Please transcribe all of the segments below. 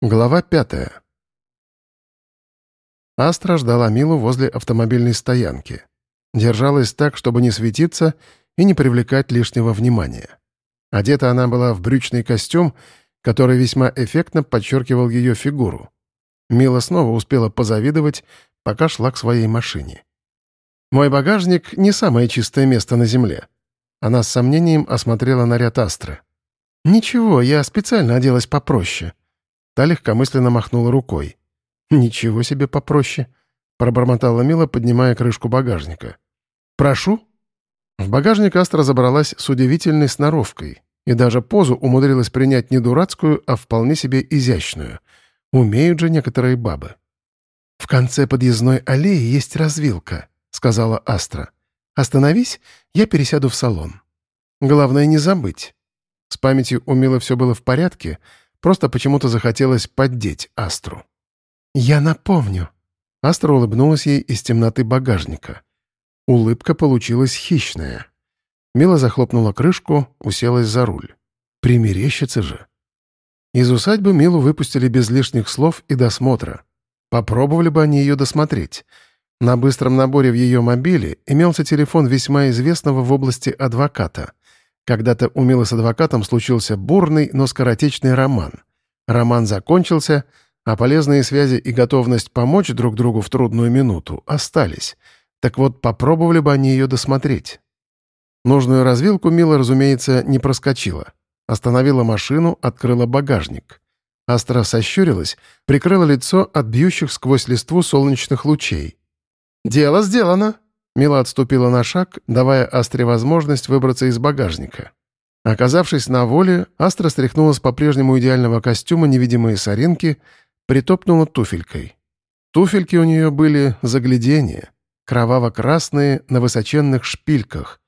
Глава пятая. Астра ждала Милу возле автомобильной стоянки. Держалась так, чтобы не светиться и не привлекать лишнего внимания. Одета она была в брючный костюм, который весьма эффектно подчеркивал ее фигуру. Мила снова успела позавидовать, пока шла к своей машине. «Мой багажник — не самое чистое место на земле». Она с сомнением осмотрела наряд Астры. «Ничего, я специально оделась попроще», Та легкомысленно махнула рукой. «Ничего себе попроще», — пробормотала Мила, поднимая крышку багажника. «Прошу». В багажник Астра забралась с удивительной сноровкой и даже позу умудрилась принять не дурацкую, а вполне себе изящную. Умеют же некоторые бабы. «В конце подъездной аллеи есть развилка», — сказала Астра. «Остановись, я пересяду в салон. Главное не забыть». С памятью у Милы все было в порядке — Просто почему-то захотелось поддеть Астру. «Я напомню». Астра улыбнулась ей из темноты багажника. Улыбка получилась хищная. Мила захлопнула крышку, уселась за руль. Примерещится же. Из усадьбы Милу выпустили без лишних слов и досмотра. Попробовали бы они ее досмотреть. На быстром наборе в ее мобиле имелся телефон весьма известного в области адвоката. Когда-то у Милы с адвокатом случился бурный, но скоротечный роман. Роман закончился, а полезные связи и готовность помочь друг другу в трудную минуту остались. Так вот, попробовали бы они ее досмотреть. Нужную развилку Мила, разумеется, не проскочила. Остановила машину, открыла багажник. Астра сощурилась, прикрыла лицо от бьющих сквозь листву солнечных лучей. «Дело сделано!» Мила отступила на шаг, давая Астре возможность выбраться из багажника. Оказавшись на воле, Астра стряхнула с по-прежнему идеального костюма невидимые соринки, притопнула туфелькой. Туфельки у нее были загляденье, кроваво-красные на высоченных шпильках.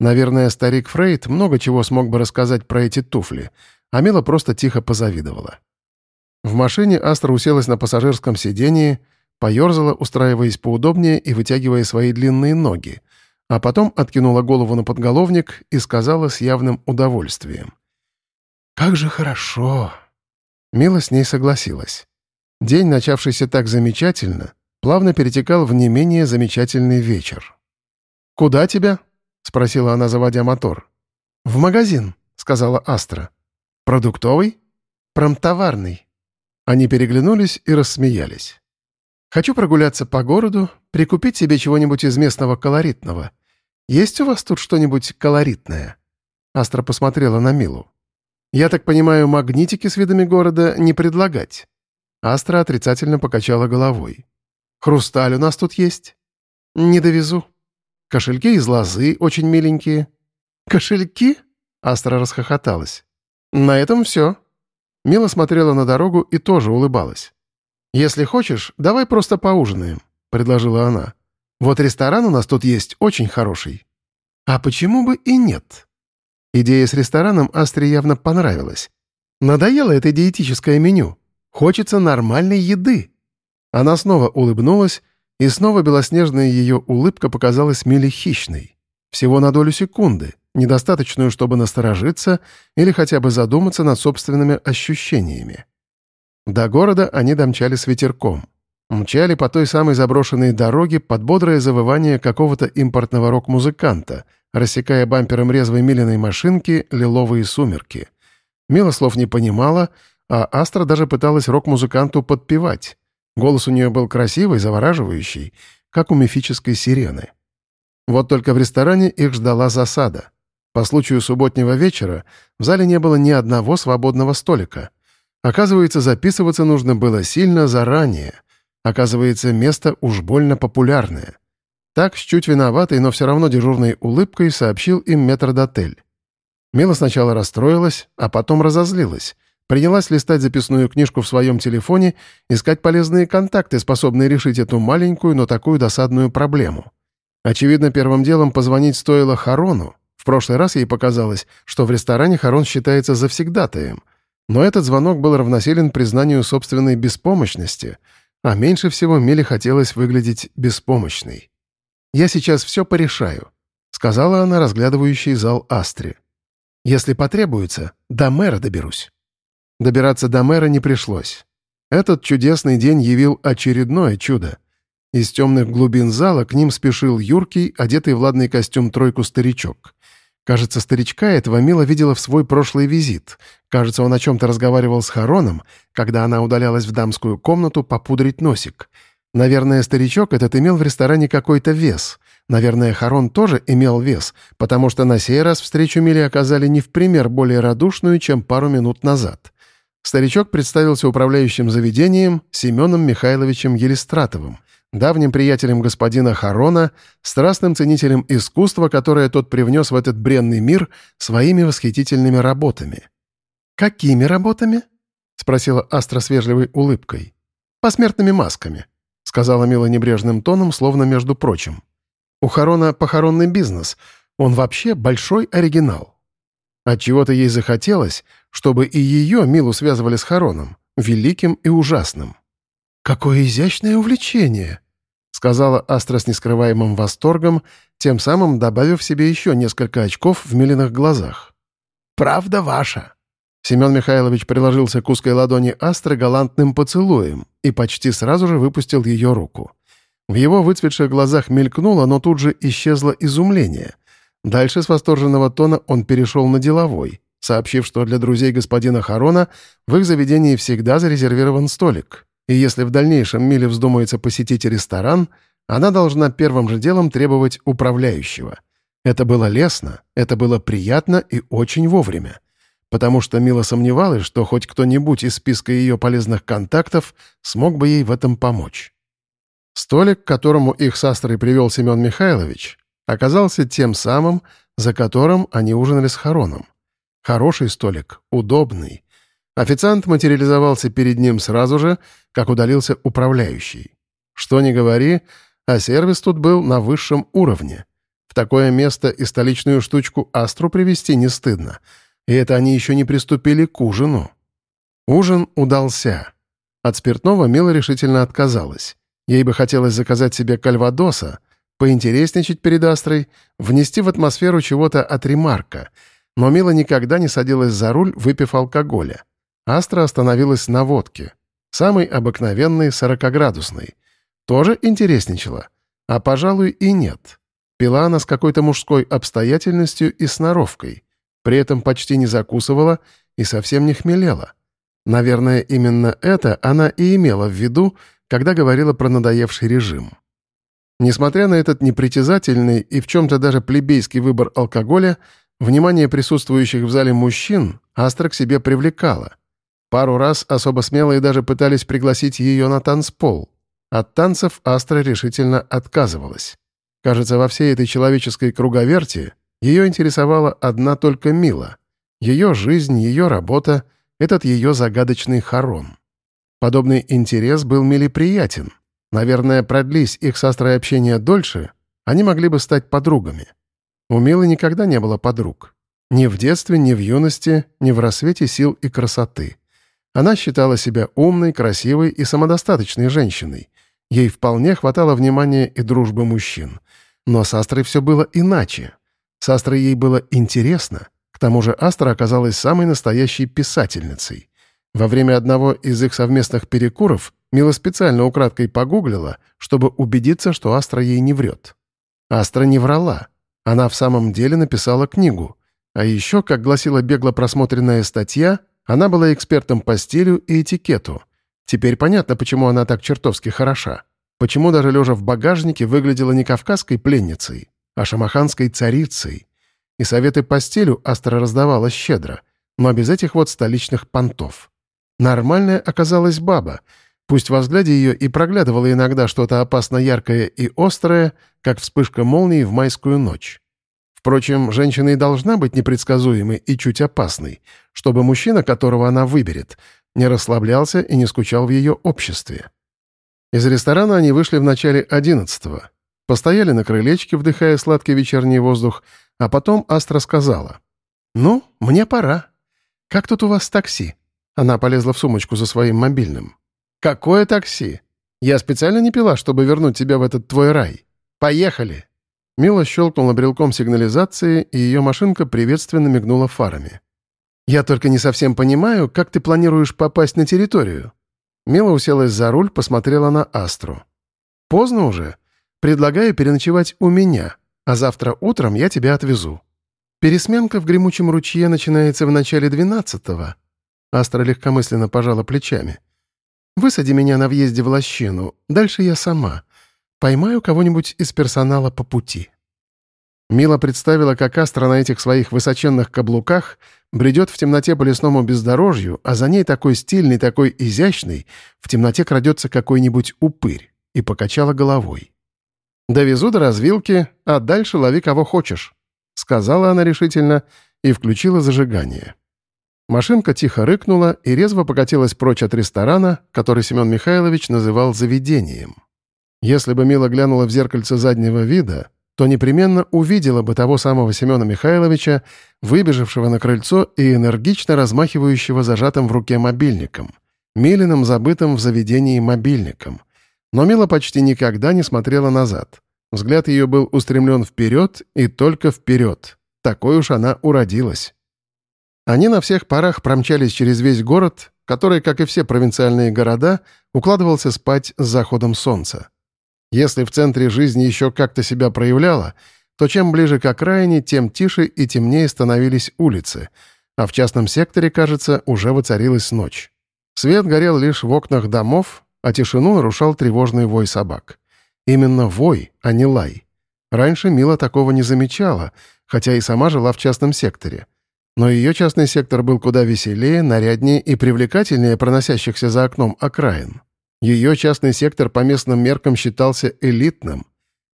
Наверное, старик Фрейд много чего смог бы рассказать про эти туфли, а Мила просто тихо позавидовала. В машине Астра уселась на пассажирском сидении — поерзала, устраиваясь поудобнее и вытягивая свои длинные ноги, а потом откинула голову на подголовник и сказала с явным удовольствием. «Как же хорошо!» Мила с ней согласилась. День, начавшийся так замечательно, плавно перетекал в не менее замечательный вечер. «Куда тебя?» — спросила она, заводя мотор. «В магазин», — сказала Астра. «Продуктовый?» «Промтоварный». Они переглянулись и рассмеялись. Хочу прогуляться по городу, прикупить себе чего-нибудь из местного колоритного. Есть у вас тут что-нибудь колоритное?» Астра посмотрела на Милу. «Я так понимаю, магнитики с видами города не предлагать?» Астра отрицательно покачала головой. «Хрусталь у нас тут есть?» «Не довезу. Кошельки из лозы очень миленькие». «Кошельки?» Астра расхохоталась. «На этом все». Мила смотрела на дорогу и тоже улыбалась. «Если хочешь, давай просто поужинаем», — предложила она. «Вот ресторан у нас тут есть очень хороший». «А почему бы и нет?» Идея с рестораном Астре явно понравилась. Надоело это диетическое меню. Хочется нормальной еды. Она снова улыбнулась, и снова белоснежная ее улыбка показалась Миле хищной. Всего на долю секунды, недостаточную, чтобы насторожиться или хотя бы задуматься над собственными ощущениями. До города они домчали с ветерком. Мчали по той самой заброшенной дороге под бодрое завывание какого-то импортного рок-музыканта, рассекая бампером резвой миленной машинки лиловые сумерки. Мила слов не понимала, а Астра даже пыталась рок-музыканту подпевать. Голос у нее был красивый, завораживающий, как у мифической сирены. Вот только в ресторане их ждала засада. По случаю субботнего вечера в зале не было ни одного свободного столика — Оказывается, записываться нужно было сильно заранее. Оказывается, место уж больно популярное. Так, с чуть виноватой, но все равно дежурной улыбкой сообщил им метрдотель. Мила сначала расстроилась, а потом разозлилась. Принялась листать записную книжку в своем телефоне, искать полезные контакты, способные решить эту маленькую, но такую досадную проблему. Очевидно, первым делом позвонить стоило Харону. В прошлый раз ей показалось, что в ресторане Харон считается завсегдатаем — но этот звонок был равносилен признанию собственной беспомощности, а меньше всего Миле хотелось выглядеть беспомощной. «Я сейчас все порешаю», — сказала она, разглядывающий зал Астри. «Если потребуется, до мэра доберусь». Добираться до мэра не пришлось. Этот чудесный день явил очередное чудо. Из темных глубин зала к ним спешил юркий, одетый в ладный костюм тройку старичок. Кажется, старичка этого Мила видела в свой прошлый визит. Кажется, он о чем-то разговаривал с Хароном, когда она удалялась в дамскую комнату попудрить носик. Наверное, старичок этот имел в ресторане какой-то вес. Наверное, Харон тоже имел вес, потому что на сей раз встречу Мили оказали не в пример более радушную, чем пару минут назад. Старичок представился управляющим заведением Семеном Михайловичем Елистратовым, давним приятелем господина Харона, страстным ценителем искусства, которое тот привнес в этот бренный мир своими восхитительными работами. «Какими работами?» — спросила Астра с вежливой улыбкой. «Посмертными масками», — сказала Мила небрежным тоном, словно между прочим. «У Харона похоронный бизнес. Он вообще большой оригинал». Отчего-то ей захотелось, чтобы и ее Милу связывали с Хароном, великим и ужасным. «Какое изящное увлечение!» — сказала Астра с нескрываемым восторгом, тем самым добавив себе еще несколько очков в Милиных глазах. «Правда ваша!» Семен Михайлович приложился к узкой ладони Астры галантным поцелуем и почти сразу же выпустил ее руку. В его выцветших глазах мелькнуло, но тут же исчезло изумление. Дальше с восторженного тона он перешел на деловой, сообщив, что для друзей господина Харона в их заведении всегда зарезервирован столик и если в дальнейшем Миле вздумается посетить ресторан, она должна первым же делом требовать управляющего. Это было лестно, это было приятно и очень вовремя. Потому что Мила сомневалась, что хоть кто-нибудь из списка ее полезных контактов смог бы ей в этом помочь. Столик, к которому их с Астрой привел Семен Михайлович, оказался тем самым, за которым они ужинали с Хароном. Хороший столик, удобный, Официант материализовался перед ним сразу же, как удалился управляющий. Что ни говори, а сервис тут был на высшем уровне. В такое место и столичную штучку Астру привести не стыдно. И это они еще не приступили к ужину. Ужин удался. От спиртного Мила решительно отказалась. Ей бы хотелось заказать себе кальвадоса, поинтересничать перед Астрой, внести в атмосферу чего-то от ремарка. Но Мила никогда не садилась за руль, выпив алкоголя. Астра остановилась на водке. Самой обыкновенной, сорокоградусной. Тоже интересничала. А, пожалуй, и нет. Пила она с какой-то мужской обстоятельностью и сноровкой. При этом почти не закусывала и совсем не хмелела. Наверное, именно это она и имела в виду, когда говорила про надоевший режим. Несмотря на этот непритязательный и в чем-то даже плебейский выбор алкоголя, внимание присутствующих в зале мужчин Астра к себе привлекала — Пару раз особо смелые даже пытались пригласить ее на танцпол. От танцев Астра решительно отказывалась. Кажется, во всей этой человеческой круговерти ее интересовала одна только Мила. Ее жизнь, ее работа, этот ее загадочный хорон. Подобный интерес был Миле приятен. Наверное, продлись их с Астрой общение дольше, они могли бы стать подругами. У Милы никогда не было подруг. Ни в детстве, ни в юности, ни в рассвете сил и красоты. Она считала себя умной, красивой и самодостаточной женщиной. Ей вполне хватало внимания и дружбы мужчин. Но с Астрой все было иначе. С Астрой ей было интересно. К тому же Астра оказалась самой настоящей писательницей. Во время одного из их совместных перекуров Мила специально украдкой погуглила, чтобы убедиться, что Астра ей не врет. Астра не врала. Она в самом деле написала книгу. А еще, как гласила бегло просмотренная статья, она была экспертом по стилю и этикету. Теперь понятно, почему она так чертовски хороша. Почему даже лежа в багажнике выглядела не кавказской пленницей, а шамаханской царицей. И советы по стилю Астра раздавала щедро, но без этих вот столичных понтов. Нормальная оказалась баба. Пусть во взгляде ее и проглядывало иногда что-то опасно яркое и острое, как вспышка молнии в майскую ночь. Впрочем, женщина и должна быть непредсказуемой и чуть опасной, чтобы мужчина, которого она выберет, не расслаблялся и не скучал в ее обществе. Из ресторана они вышли в начале одиннадцатого. Постояли на крылечке, вдыхая сладкий вечерний воздух, а потом Астра сказала. «Ну, мне пора. Как тут у вас такси?» Она полезла в сумочку за своим мобильным. «Какое такси? Я специально не пила, чтобы вернуть тебя в этот твой рай. Поехали!» Мила щелкнула брелком сигнализации, и ее машинка приветственно мигнула фарами. «Я только не совсем понимаю, как ты планируешь попасть на территорию». Мила уселась за руль, посмотрела на Астру. «Поздно уже. Предлагаю переночевать у меня, а завтра утром я тебя отвезу. Пересменка в гремучем ручье начинается в начале двенадцатого». Астра легкомысленно пожала плечами. «Высади меня на въезде в лощину, дальше я сама. Поймаю кого-нибудь из персонала по пути». Мила представила, как Астра на этих своих высоченных каблуках бредет в темноте по лесному бездорожью, а за ней такой стильный, такой изящный, в темноте крадется какой-нибудь упырь, и покачала головой. «Довезу до развилки, а дальше лови кого хочешь», — сказала она решительно и включила зажигание. Машинка тихо рыкнула и резво покатилась прочь от ресторана, который Семен Михайлович называл «заведением». Если бы Мила глянула в зеркальце заднего вида, то непременно увидела бы того самого Семена Михайловича, выбежавшего на крыльцо и энергично размахивающего зажатым в руке мобильником, Милиным забытым в заведении мобильником. Но Мила почти никогда не смотрела назад. Взгляд ее был устремлен вперед и только вперед. Такой уж она уродилась. Они на всех парах промчались через весь город, который, как и все провинциальные города, укладывался спать с заходом солнца. Если в центре жизни еще как-то себя проявляла, то чем ближе к окраине, тем тише и темнее становились улицы, а в частном секторе, кажется, уже воцарилась ночь. Свет горел лишь в окнах домов, а тишину нарушал тревожный вой собак. Именно вой, а не лай. Раньше Мила такого не замечала, хотя и сама жила в частном секторе. Но ее частный сектор был куда веселее, наряднее и привлекательнее проносящихся за окном окраин. Ее частный сектор по местным меркам считался элитным.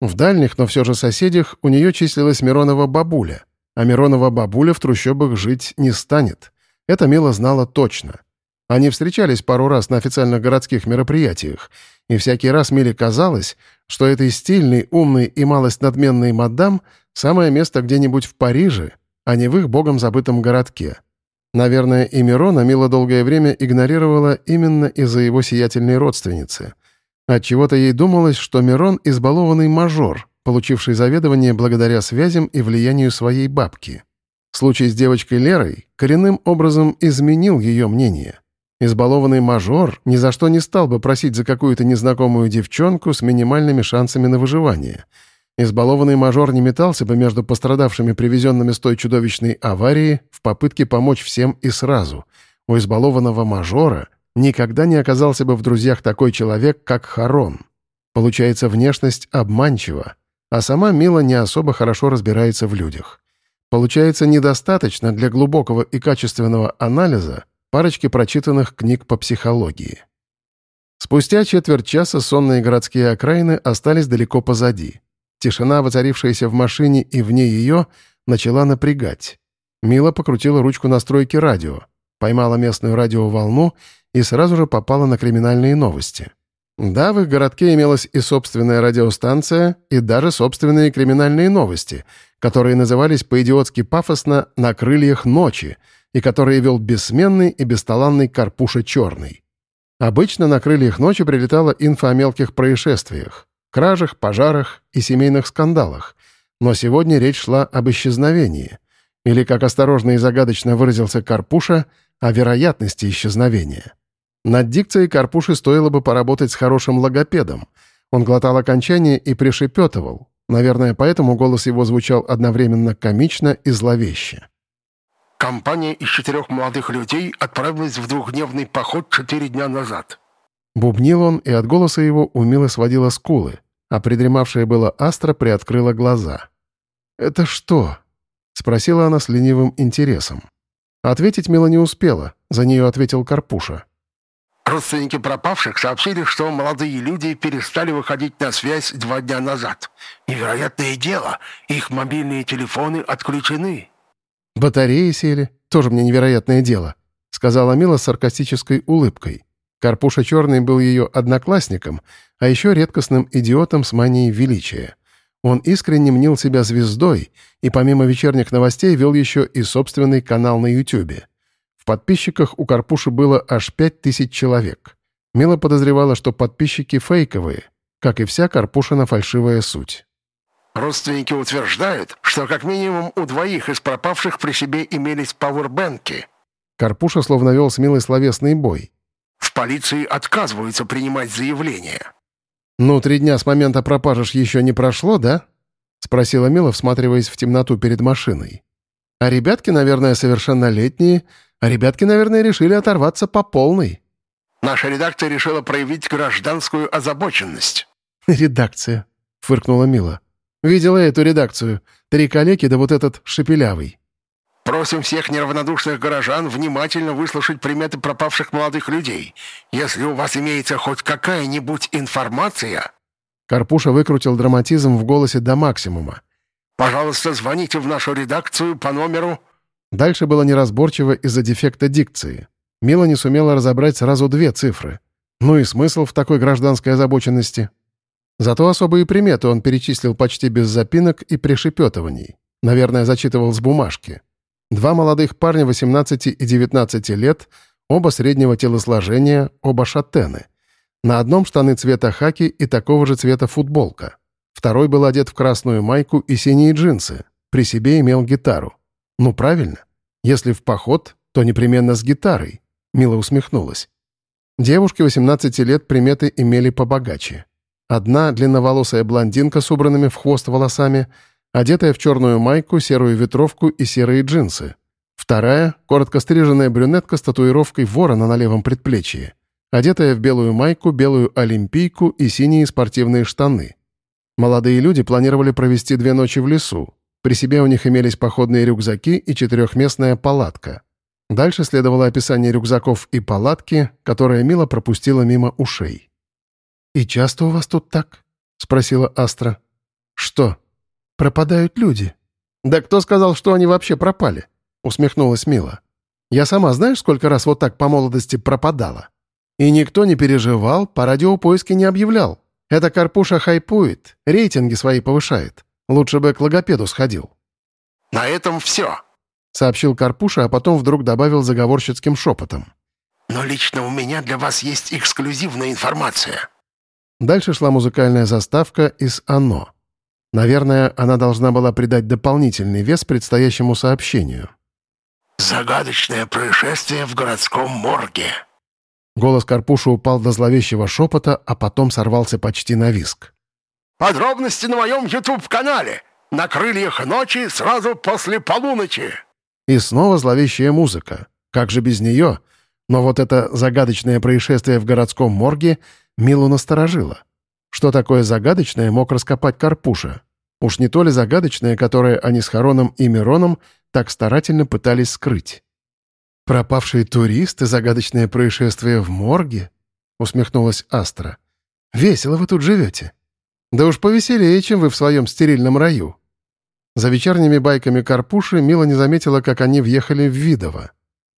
В дальних, но все же соседях у нее числилась Миронова бабуля, а Миронова бабуля в трущобах жить не станет. Это Мила знала точно. Они встречались пару раз на официальных городских мероприятиях, и всякий раз Миле казалось, что этой стильной, умной и малость надменной мадам самое место где-нибудь в Париже, а не в их богом забытом городке. Наверное, и Мирона Мила долгое время игнорировала именно из-за его сиятельной родственницы. Отчего-то ей думалось, что Мирон — избалованный мажор, получивший заведование благодаря связям и влиянию своей бабки. Случай с девочкой Лерой коренным образом изменил ее мнение. Избалованный мажор ни за что не стал бы просить за какую-то незнакомую девчонку с минимальными шансами на выживание — Избалованный мажор не метался бы между пострадавшими, привезенными с той чудовищной аварии, в попытке помочь всем и сразу. У избалованного мажора никогда не оказался бы в друзьях такой человек, как Харон. Получается, внешность обманчива, а сама Мила не особо хорошо разбирается в людях. Получается, недостаточно для глубокого и качественного анализа парочки прочитанных книг по психологии. Спустя четверть часа сонные городские окраины остались далеко позади. Тишина, воцарившаяся в машине и вне ее, начала напрягать. Мила покрутила ручку настройки радио, поймала местную радиоволну и сразу же попала на криминальные новости. Да, в их городке имелась и собственная радиостанция, и даже собственные криминальные новости, которые назывались по-идиотски пафосно «На крыльях ночи», и которые вел бессменный и бесталанный Карпуша Черный. Обычно на крыльях ночи прилетала инфа о мелких происшествиях кражах, пожарах и семейных скандалах. Но сегодня речь шла об исчезновении. Или, как осторожно и загадочно выразился Карпуша, о вероятности исчезновения. Над дикцией Карпуши стоило бы поработать с хорошим логопедом. Он глотал окончание и пришепетывал. Наверное, поэтому голос его звучал одновременно комично и зловеще. Компания из четырех молодых людей отправилась в двухдневный поход четыре дня назад. Бубнил он, и от голоса его умело сводила скулы а придремавшая была Астра приоткрыла глаза. «Это что?» — спросила она с ленивым интересом. Ответить Мила не успела, за нее ответил Карпуша. Родственники пропавших сообщили, что молодые люди перестали выходить на связь два дня назад. Невероятное дело, их мобильные телефоны отключены. «Батареи сели. Тоже мне невероятное дело», — сказала Мила с саркастической улыбкой. Карпуша Черный был ее одноклассником, а еще редкостным идиотом с манией величия. Он искренне мнил себя звездой и помимо вечерних новостей вел еще и собственный канал на Ютубе. В подписчиках у Карпуши было аж пять тысяч человек. Мила подозревала, что подписчики фейковые, как и вся Карпушина фальшивая суть. Родственники утверждают, что как минимум у двоих из пропавших при себе имелись пауэрбэнки. Карпуша словно вел с Милой словесный бой. Полиции отказываются принимать заявления». «Ну, три дня с момента пропажи еще не прошло, да?» — спросила Мила, всматриваясь в темноту перед машиной. «А ребятки, наверное, совершеннолетние, а ребятки, наверное, решили оторваться по полной». «Наша редакция решила проявить гражданскую озабоченность». «Редакция», — фыркнула Мила. «Видела эту редакцию. Три калеки да вот этот шепелявый». Просим всех неравнодушных горожан внимательно выслушать приметы пропавших молодых людей. Если у вас имеется хоть какая-нибудь информация...» Карпуша выкрутил драматизм в голосе до максимума. «Пожалуйста, звоните в нашу редакцию по номеру...» Дальше было неразборчиво из-за дефекта дикции. Мила не сумела разобрать сразу две цифры. Ну и смысл в такой гражданской озабоченности? Зато особые приметы он перечислил почти без запинок и пришепетываний. Наверное, зачитывал с бумажки. Два молодых парня 18 и 19 лет, оба среднего телосложения, оба шатены. На одном штаны цвета хаки и такого же цвета футболка. Второй был одет в красную майку и синие джинсы. При себе имел гитару. Ну, правильно. Если в поход, то непременно с гитарой. Мила усмехнулась. Девушки 18 лет приметы имели побогаче. Одна — длинноволосая блондинка с убранными в хвост волосами — одетая в черную майку, серую ветровку и серые джинсы. Вторая — коротко стриженная брюнетка с татуировкой ворона на левом предплечье, одетая в белую майку, белую олимпийку и синие спортивные штаны. Молодые люди планировали провести две ночи в лесу. При себе у них имелись походные рюкзаки и четырехместная палатка. Дальше следовало описание рюкзаков и палатки, которое Мила пропустила мимо ушей. «И часто у вас тут так?» — спросила Астра. «Что?» «Пропадают люди». «Да кто сказал, что они вообще пропали?» — усмехнулась Мила. «Я сама знаешь, сколько раз вот так по молодости пропадала? И никто не переживал, по радиопоиске не объявлял. Это Карпуша хайпует, рейтинги свои повышает. Лучше бы к логопеду сходил». «На этом все», — сообщил Карпуша, а потом вдруг добавил заговорщицким шепотом. «Но лично у меня для вас есть эксклюзивная информация». Дальше шла музыкальная заставка из «Оно». Наверное, она должна была придать дополнительный вес предстоящему сообщению. «Загадочное происшествие в городском морге». Голос Карпуша упал до зловещего шепота, а потом сорвался почти на виск. «Подробности на моем YouTube-канале! На крыльях ночи сразу после полуночи!» И снова зловещая музыка. Как же без нее? Но вот это загадочное происшествие в городском морге Милу насторожило. Что такое загадочное, мог раскопать Карпуша. Уж не то ли загадочное, которое они с Хароном и Мироном так старательно пытались скрыть. «Пропавшие туристы, загадочное происшествие в морге?» — усмехнулась Астра. «Весело вы тут живете. Да уж повеселее, чем вы в своем стерильном раю». За вечерними байками Карпуши Мила не заметила, как они въехали в Видово.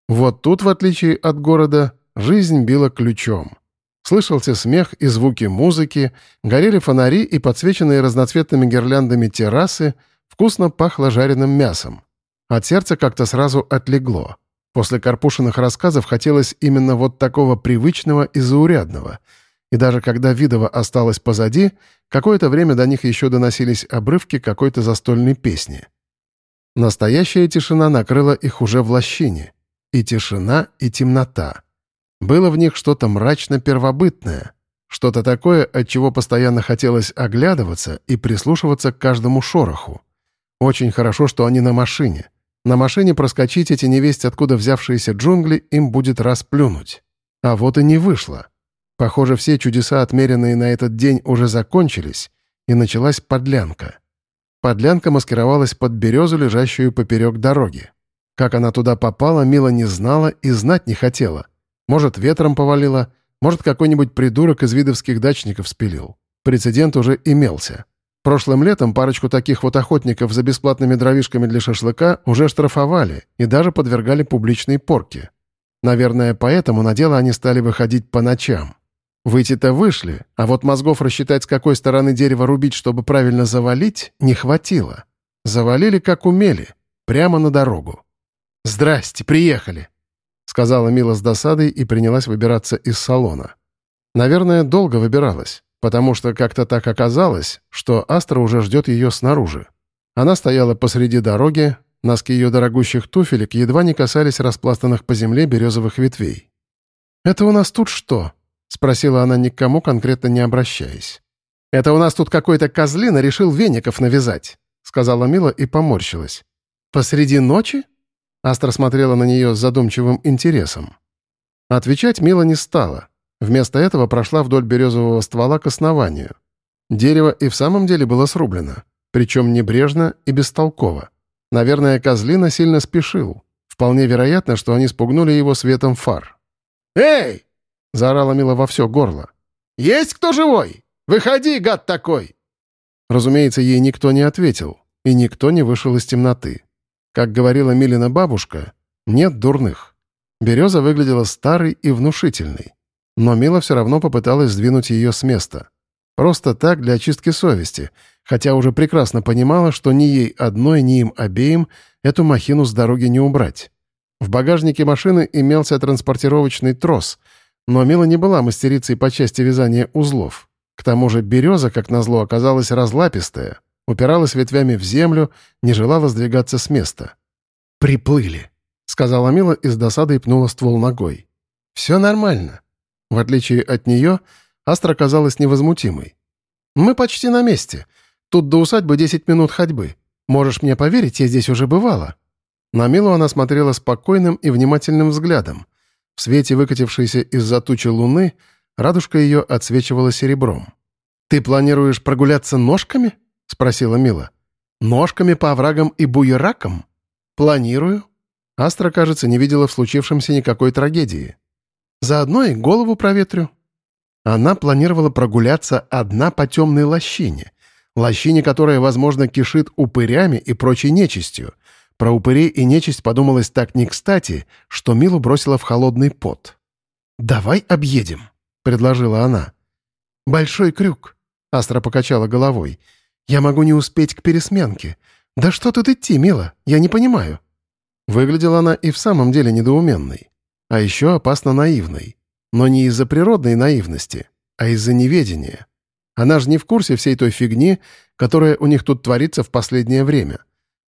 Вот тут, в отличие от города, жизнь била ключом. Слышался смех и звуки музыки, горели фонари и подсвеченные разноцветными гирляндами террасы, вкусно пахло жареным мясом. От сердца как-то сразу отлегло. После Карпушиных рассказов хотелось именно вот такого привычного и заурядного. И даже когда Видова осталось позади, какое-то время до них еще доносились обрывки какой-то застольной песни. Настоящая тишина накрыла их уже в лощине. И тишина, и темнота — было в них что-то мрачно-первобытное, что-то такое, от чего постоянно хотелось оглядываться и прислушиваться к каждому шороху. Очень хорошо, что они на машине. На машине проскочить эти невесть откуда взявшиеся джунгли им будет расплюнуть. А вот и не вышло. Похоже, все чудеса, отмеренные на этот день, уже закончились, и началась подлянка. Подлянка маскировалась под березу, лежащую поперек дороги. Как она туда попала, Мила не знала и знать не хотела — может, ветром повалило, может, какой-нибудь придурок из видовских дачников спилил. Прецедент уже имелся. Прошлым летом парочку таких вот охотников за бесплатными дровишками для шашлыка уже штрафовали и даже подвергали публичной порке. Наверное, поэтому на дело они стали выходить по ночам. Выйти-то вышли, а вот мозгов рассчитать, с какой стороны дерева рубить, чтобы правильно завалить, не хватило. Завалили как умели, прямо на дорогу. «Здрасте, приехали!» — сказала Мила с досадой и принялась выбираться из салона. Наверное, долго выбиралась, потому что как-то так оказалось, что Астра уже ждет ее снаружи. Она стояла посреди дороги, носки ее дорогущих туфелек едва не касались распластанных по земле березовых ветвей. «Это у нас тут что?» — спросила она никому конкретно не обращаясь. «Это у нас тут какой-то козлина решил веников навязать», — сказала Мила и поморщилась. «Посреди ночи?» Астра смотрела на нее с задумчивым интересом. Отвечать Мила не стала. Вместо этого прошла вдоль березового ствола к основанию. Дерево и в самом деле было срублено, причем небрежно и бестолково. Наверное, козлина сильно спешил. Вполне вероятно, что они спугнули его светом фар. «Эй!» — заорала Мила во все горло. «Есть кто живой? Выходи, гад такой!» Разумеется, ей никто не ответил, и никто не вышел из темноты. Как говорила Милина бабушка, нет дурных. Береза выглядела старой и внушительной. Но Мила все равно попыталась сдвинуть ее с места. Просто так, для очистки совести, хотя уже прекрасно понимала, что ни ей одной, ни им обеим эту махину с дороги не убрать. В багажнике машины имелся транспортировочный трос, но Мила не была мастерицей по части вязания узлов. К тому же береза, как назло, оказалась разлапистая, упиралась ветвями в землю, не желала сдвигаться с места. «Приплыли», — сказала Мила и с досадой пнула ствол ногой. «Все нормально». В отличие от нее, Астра казалась невозмутимой. «Мы почти на месте. Тут до усадьбы 10 минут ходьбы. Можешь мне поверить, я здесь уже бывала». На Милу она смотрела спокойным и внимательным взглядом. В свете выкатившейся из-за тучи луны радужка ее отсвечивала серебром. «Ты планируешь прогуляться ножками?» — спросила Мила. «Ножками по оврагам и буеракам?» «Планирую». Астра, кажется, не видела в случившемся никакой трагедии. «Заодно и голову проветрю». Она планировала прогуляться одна по темной лощине. Лощине, которая, возможно, кишит упырями и прочей нечистью — про упырей и нечисть подумалось так не кстати, что Милу бросила в холодный пот. «Давай объедем», — предложила она. «Большой крюк», — Астра покачала головой. «Я могу не успеть к пересменке. Да что тут идти, Мила? Я не понимаю». Выглядела она и в самом деле недоуменной. А еще опасно наивной. Но не из-за природной наивности, а из-за неведения. Она же не в курсе всей той фигни, которая у них тут творится в последнее время.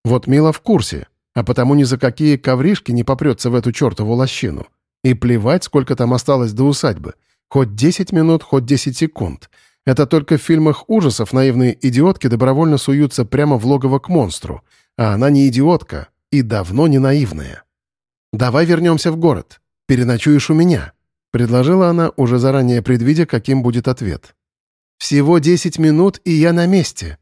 Вот Мила в курсе, а потому ни за какие ковришки не попрется в эту чертову лощину. И плевать, сколько там осталось до усадьбы. Хоть 10 минут, хоть 10 секунд. Это только в фильмах ужасов наивные идиотки добровольно суются прямо в логово к монстру. А она не идиотка и давно не наивная. «Давай вернемся в город. Переночуешь у меня», — предложила она, уже заранее предвидя, каким будет ответ. «Всего 10 минут, и я на месте».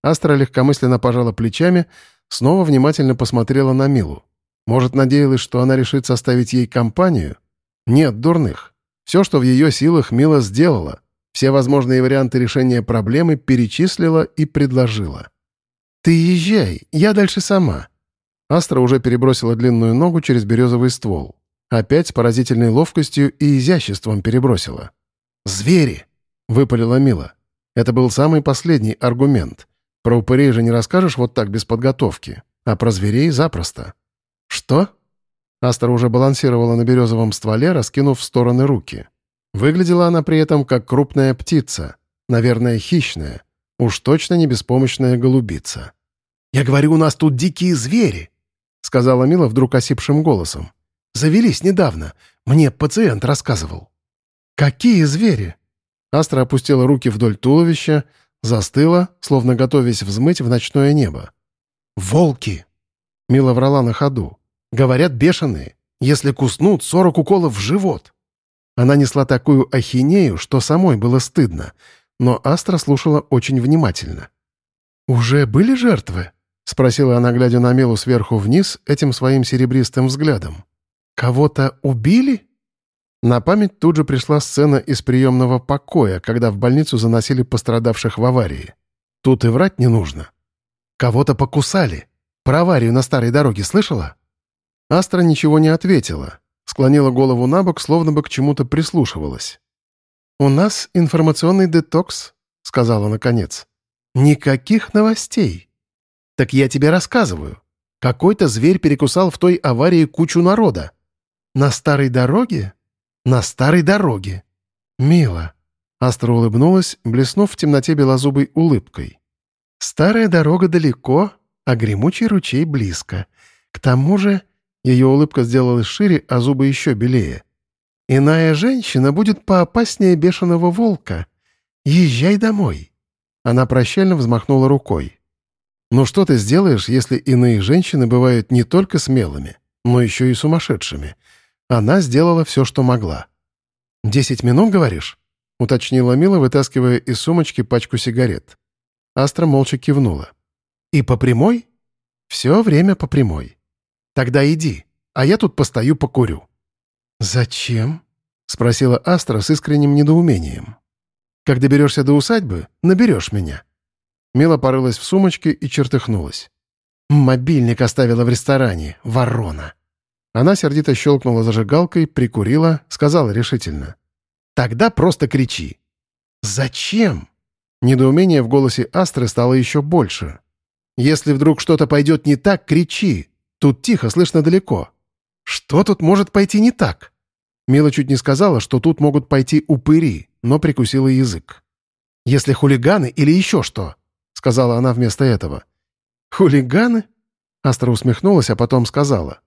Астра легкомысленно пожала плечами, Снова внимательно посмотрела на Милу. Может, надеялась, что она решит составить ей компанию? Нет, дурных. Все, что в ее силах, Мила сделала. Все возможные варианты решения проблемы перечислила и предложила. «Ты езжай, я дальше сама». Астра уже перебросила длинную ногу через березовый ствол. Опять с поразительной ловкостью и изяществом перебросила. «Звери!» — выпалила Мила. Это был самый последний аргумент. Про упырей же не расскажешь вот так без подготовки, а про зверей запросто. Что? Астра уже балансировала на березовом стволе, раскинув в стороны руки. Выглядела она при этом как крупная птица, наверное, хищная, уж точно не беспомощная голубица. «Я говорю, у нас тут дикие звери», — сказала Мила вдруг осипшим голосом. «Завелись недавно. Мне пациент рассказывал». «Какие звери?» Астра опустила руки вдоль туловища, Застыла, словно готовясь взмыть в ночное небо. «Волки!» Мила врала на ходу. «Говорят, бешеные. Если куснут, сорок уколов в живот». Она несла такую ахинею, что самой было стыдно, но Астра слушала очень внимательно. «Уже были жертвы?» — спросила она, глядя на Милу сверху вниз этим своим серебристым взглядом. «Кого-то убили?» На память тут же пришла сцена из приемного покоя, когда в больницу заносили пострадавших в аварии. Тут и врать не нужно. Кого-то покусали. Про аварию на старой дороге слышала? Астра ничего не ответила. Склонила голову на бок, словно бы к чему-то прислушивалась. «У нас информационный детокс», — сказала наконец. «Никаких новостей». «Так я тебе рассказываю. Какой-то зверь перекусал в той аварии кучу народа. На старой дороге? На старой дороге. Мило. Астра улыбнулась, блеснув в темноте белозубой улыбкой. Старая дорога далеко, а гремучий ручей близко. К тому же... Ее улыбка сделалась шире, а зубы еще белее. Иная женщина будет поопаснее бешеного волка. Езжай домой». Она прощально взмахнула рукой. «Ну что ты сделаешь, если иные женщины бывают не только смелыми, но еще и сумасшедшими? Она сделала все, что могла». «Десять минут, говоришь?» — уточнила Мила, вытаскивая из сумочки пачку сигарет. Астра молча кивнула. «И по прямой?» «Все время по прямой». «Тогда иди, а я тут постою покурю». «Зачем?» — спросила Астра с искренним недоумением. «Как доберешься до усадьбы, наберешь меня». Мила порылась в сумочке и чертыхнулась. «Мобильник оставила в ресторане, ворона». Она сердито щелкнула зажигалкой, прикурила, сказала решительно. «Тогда просто кричи». «Зачем?» Недоумение в голосе Астры стало еще больше. «Если вдруг что-то пойдет не так, кричи. Тут тихо, слышно далеко. Что тут может пойти не так?» Мила чуть не сказала, что тут могут пойти упыри, но прикусила язык. «Если хулиганы или еще что», — сказала она вместо этого. «Хулиганы?» Астра усмехнулась, а потом сказала.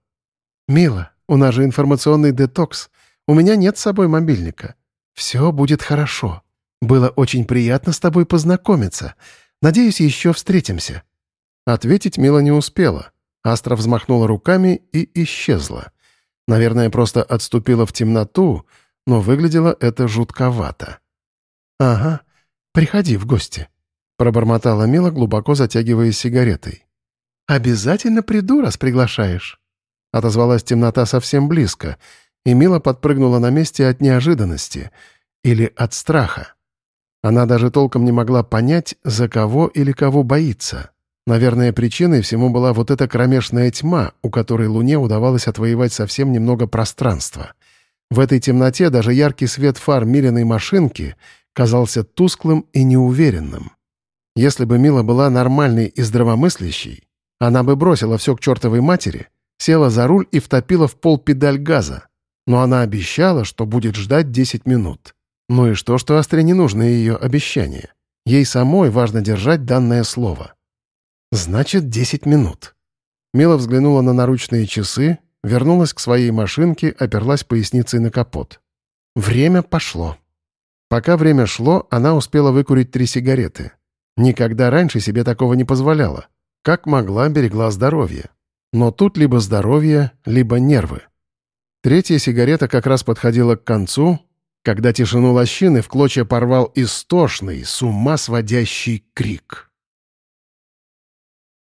«Мила, у нас же информационный детокс. У меня нет с собой мобильника. Все будет хорошо. Было очень приятно с тобой познакомиться. Надеюсь, еще встретимся». Ответить Мила не успела. Астра взмахнула руками и исчезла. Наверное, просто отступила в темноту, но выглядело это жутковато. «Ага, приходи в гости», — пробормотала Мила, глубоко затягиваясь сигаретой. «Обязательно приду, раз приглашаешь». Отозвалась темнота совсем близко, и Мила подпрыгнула на месте от неожиданности или от страха. Она даже толком не могла понять, за кого или кого боится. Наверное, причиной всему была вот эта кромешная тьма, у которой Луне удавалось отвоевать совсем немного пространства. В этой темноте даже яркий свет фар Милиной машинки казался тусклым и неуверенным. Если бы Мила была нормальной и здравомыслящей, она бы бросила все к чертовой матери, села за руль и втопила в пол педаль газа. Но она обещала, что будет ждать 10 минут. Ну и что, что Астре не нужно ее обещание? Ей самой важно держать данное слово. «Значит, десять минут». Мила взглянула на наручные часы, вернулась к своей машинке, оперлась поясницей на капот. Время пошло. Пока время шло, она успела выкурить три сигареты. Никогда раньше себе такого не позволяла. Как могла, берегла здоровье. Но тут либо здоровье, либо нервы. Третья сигарета как раз подходила к концу, когда тишину лощины в клочья порвал истошный, с ума сводящий крик.